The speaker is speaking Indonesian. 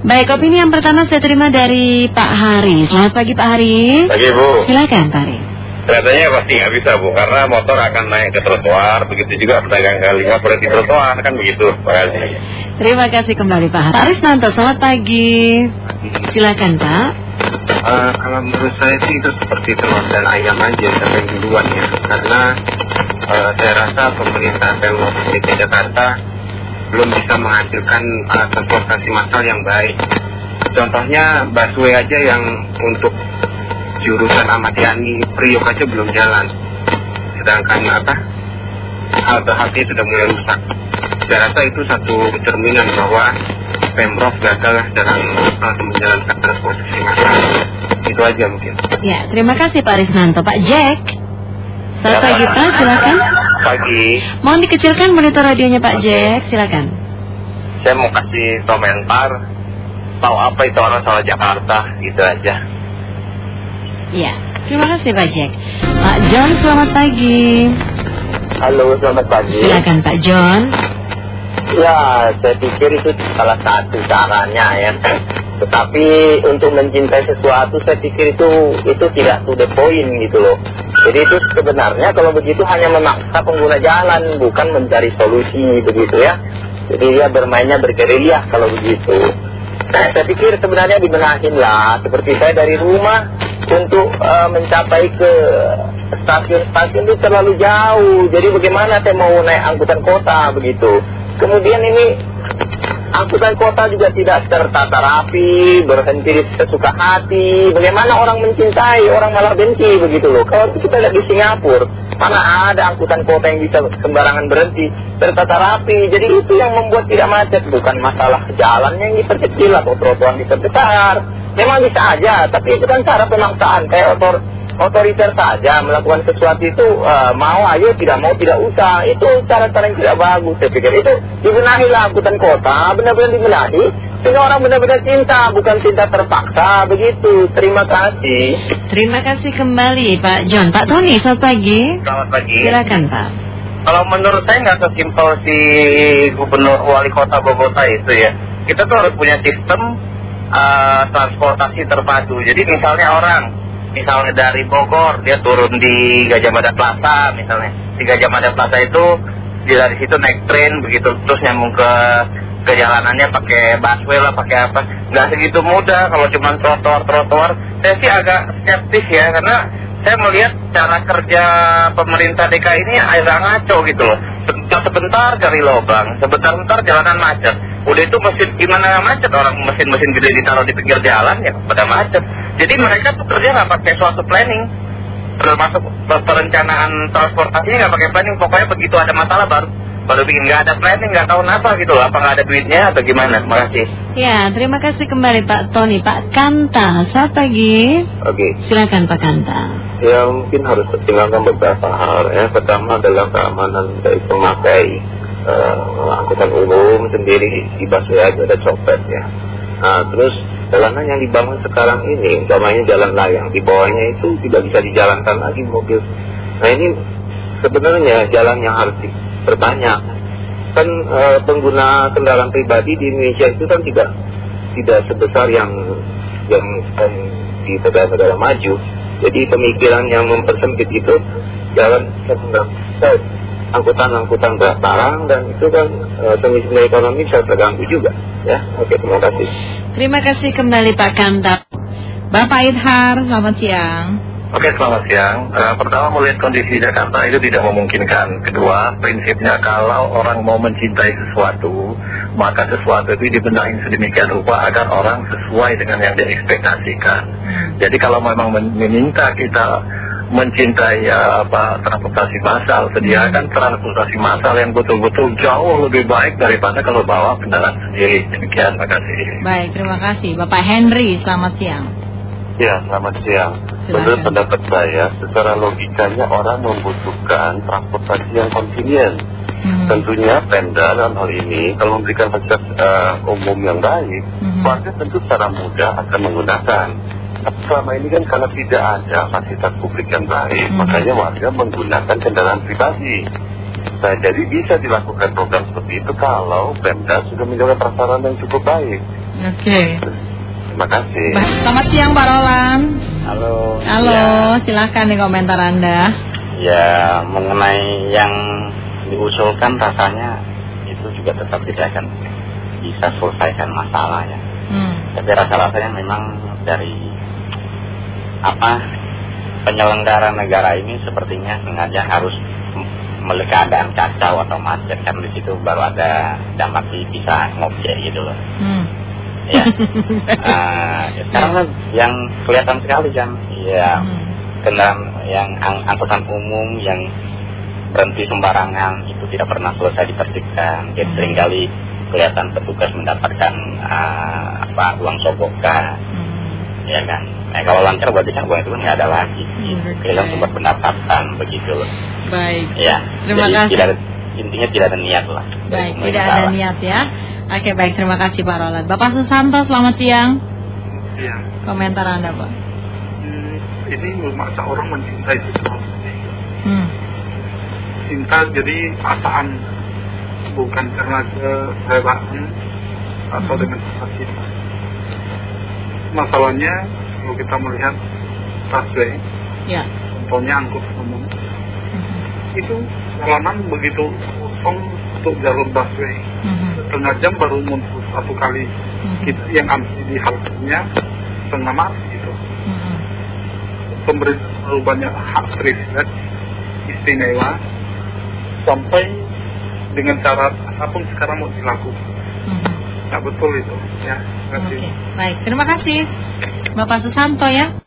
Baik, opini yang pertama saya terima dari Pak Hari. Selamat pagi Pak Hari. Pagi Bu. Silakan Pak Hari. Kelihatannya pasti nggak bisa Bu, karena motor akan naik ke trotoar, begitu juga pedagang kali lima berhenti trotoar, kan begitu. Terima kasih. Terima kasih kembali Pak Hari. Pak Risnanto, selamat pagi. Silakan Pak. Uh, kalau menurut saya sih itu seperti telur dan ayam aja sampai duluan ya karena uh, saya rasa pemerintah Pemprov DKI Jakarta belum bisa menghasilkan uh, transportasi massal yang baik. Contohnya busway aja yang untuk jurusan Ahmad Yani Priok aja belum jalan. Sedangkan apa halte-halte sudah mulai rusak. Saya rasa itu satu cerminan bahwa Pemprov gagal dalam uh, menjalankan transportasi massal. Itu aja mungkin. Ya, terima kasih Pak Risnanto. Pak Jack. Selamat pagi. Pak, silakan. Pagi, Mohon dikecilkan monitor radionya Pak Jack, silakan. saya mau kasih komentar. Tahu apa itu orang soal Jakarta, gitu aja. Ya, terima kasih Pak Jack. Pak John, selamat pagi. Halo, selamat pagi. Silakan Pak John. Ya, saya pikir itu salah satu caranya ya. Tetapi untuk mencintai sesuatu, saya pikir itu itu tidak to the point gitu loh. Jadi itu sebenarnya kalau begitu hanya memaksa pengguna jalan, bukan mencari solusi begitu ya. Jadi dia bermainnya bergerilya kalau begitu. Nah, saya pikir sebenarnya dibenahin lah. Seperti saya dari rumah untuk eh, mencapai ke stasiun-stasiun itu terlalu jauh. Jadi bagaimana saya mau naik angkutan kota begitu. Kemudian ini angkutan kota juga tidak tertata rapi, berhenti sesuka hati. Bagaimana orang mencintai, orang malah benci begitu loh. Kalau kita lihat di Singapura, mana ada angkutan kota yang bisa sembarangan berhenti, tertata rapi. Jadi itu yang membuat tidak macet, bukan masalah jalannya yang diperkecil atau trotoar diperbesar. Memang bisa aja, tapi itu kan cara pemaksaan kayak otor otoriter saja melakukan sesuatu itu eh, mau ayo tidak mau tidak usah itu cara-cara yang tidak bagus saya pikir itu dibenahi lah angkutan kota benar-benar dibenahi sehingga orang benar-benar cinta bukan cinta terpaksa begitu terima kasih Terima kasih kembali Pak John. Pak Tony, selamat pagi. Selamat pagi. Silakan Pak. Kalau menurut saya nggak sesimpel si gubernur wali kota Bogota itu ya. Kita tuh harus punya sistem eh, transportasi terpadu. Jadi misalnya orang, misalnya dari Bogor dia turun di Gajah Mada Plaza misalnya. Di Gajah Mada Plaza itu dia dari situ naik train begitu terus nyambung ke ke jalanannya pakai busway lah pakai apa nggak segitu mudah kalau cuma trotoar trotoar saya sih agak skeptis ya karena saya melihat cara kerja pemerintah DKI ini agak ngaco gitu loh. Sebentar sebentar cari lubang, sebentar-bentar jalanan macet. Udah itu mesin gimana macet orang mesin-mesin gede ditaruh di pinggir jalan ya pada macet. Jadi mereka tuh kerja nggak pakai suatu planning. Termasuk perencanaan transportasinya nggak pakai planning. Pokoknya begitu ada masalah baru baru bikin nggak ada planning nggak tahu kenapa gitu loh. Apa nggak ada duitnya atau gimana? Terima kasih. Ya, terima kasih kembali Pak Tony. Pak Kanta, selamat pagi. oke Silakan Pak Kanta. ya mungkin harus pertimbangkan beberapa hal ya pertama adalah keamanan dari pemakai eh, angkutan umum sendiri di busway aja ada copet ya nah terus jalanan yang dibangun sekarang ini umpamanya jalan layang di bawahnya itu tidak bisa dijalankan lagi mobil. Nah ini sebenarnya jalan yang harus diperbanyak. Kan eh, pengguna kendaraan pribadi di Indonesia itu kan tidak tidak sebesar yang yang yang di negara-negara maju. Jadi pemikiran yang mempersempit itu jalan ke angkutan-angkutan barang dan itu kan semi-semi ekonomi bisa terganggu juga ya oke terima kasih Terima kasih kembali Pak Kanta. Bapak Idhar, selamat siang. Oke, selamat siang. Eh, pertama, melihat kondisi Jakarta itu tidak memungkinkan. Kedua, prinsipnya kalau orang mau mencintai sesuatu, maka sesuatu itu dibenahi sedemikian rupa agar orang sesuai dengan yang diekspektasikan. Jadi kalau memang meminta kita mencintai ya, apa transportasi massal, sediakan transportasi massal yang betul-betul jauh lebih baik daripada kalau bawa kendaraan sendiri. Demikian, terima kasih. Baik, terima kasih. Bapak Henry, selamat siang. ya selamat siang menurut pendapat saya secara logikanya orang membutuhkan transportasi yang convenient Hmm. Tentunya Pemda dalam hal ini kalau memberikan fasilitas eh, umum yang baik, Mhm. warga tentu secara mudah akan menggunakan. Tapi selama ini kan karena tidak ada fasilitas publik yang baik, Mhm. makanya warga menggunakan kendaraan pribadi. Nah, jadi bisa dilakukan program seperti itu kalau Pemda sudah menjaga prasarana yang cukup baik. Oke. Terima kasih. Baik, Selamat siang Pak Roland. Halo. Halo, Ya, silahkan nih komentar Anda. ya, mengenai yang diusulkan rasanya itu juga tetap tidak akan bisa selesaikan masalah ya. Hmm. Tapi rasa-rasanya memang dari apa penyelenggara negara ini sepertinya sengaja harus keadaan kacau atau macet kan di situ baru ada dapat bisa ngobjek gitu loh. Hmm. Ya. Ya sekarang kan yang kelihatan sekali kan, ya Hmm. kendaraan yang ang- angkutan umum yang berhenti sembarangan itu tidak pernah selesai ditertibkan. Jadi Hmm. sering kali kelihatan petugas mendapatkan ah, apa uang sogokan, Hmm. ya kan. Nah kalau lancar berarti kan uang itu kan nggak ada lagi. Hmm, Kehilangan oke. sumber pendapatan begitu loh. Baik. Ya. Terima Jadi kasih. tidak ada, intinya tidak ada niat lah. Baik, tidak ada niat ya. Oke, baik. Terima kasih Pak Roland. Bapak Susanto, selamat siang. Iya, Komentar Anda, Pak. hmm, ini memaksa orang mencintai sesuatu. Hmm. Cinta jadi perasaan, bukan karena kerelaan atau Hmm. dengan cita-cita. Masalahnya kalau kita melihat busway, Ya. contohnya angkutan umum, Hmm. itu jalanan begitu kosong untuk jalur busway. Hmm. Setengah jam baru muncul satu kali. Hmm. Kita yang antri di haltenya setengah mati gitu. Hmm. pemerintah terlalu banyak hak privilege istimewa sampai dengan cara apa pun sekarang mau dilakukan. Hmm. Nah betul itu ya. Terima kasih. Oke, baik. Terima kasih Bapak Susanto ya.